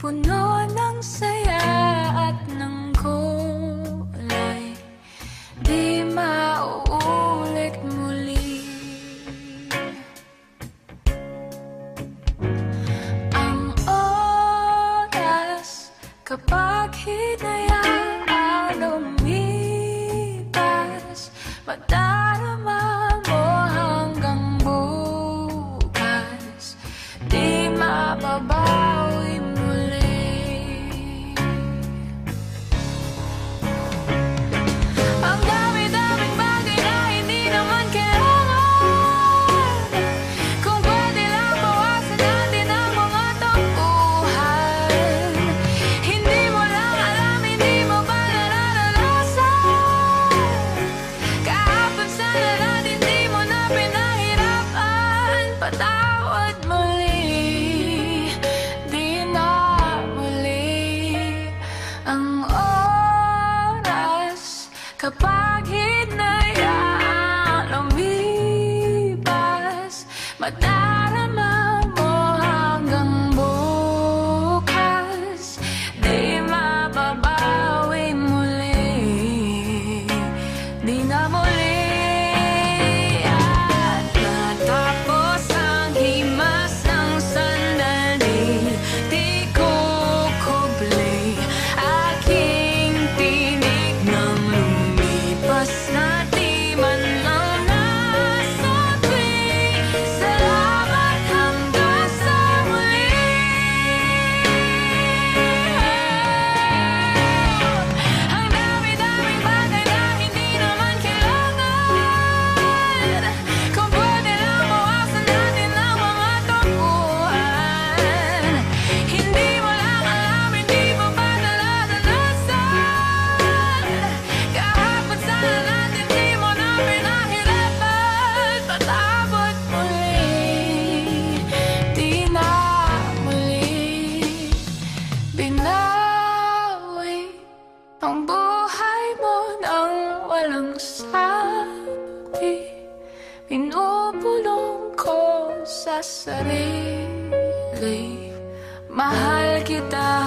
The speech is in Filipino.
Puno ng saya at ng kulay. Di mauulit muli. Ang oras kapag hinahal ako't muli na muli. Ang oras Kapag hinayaan Lumipas Madalas sabi Pinupulong ko sa sarili. Mahal kita.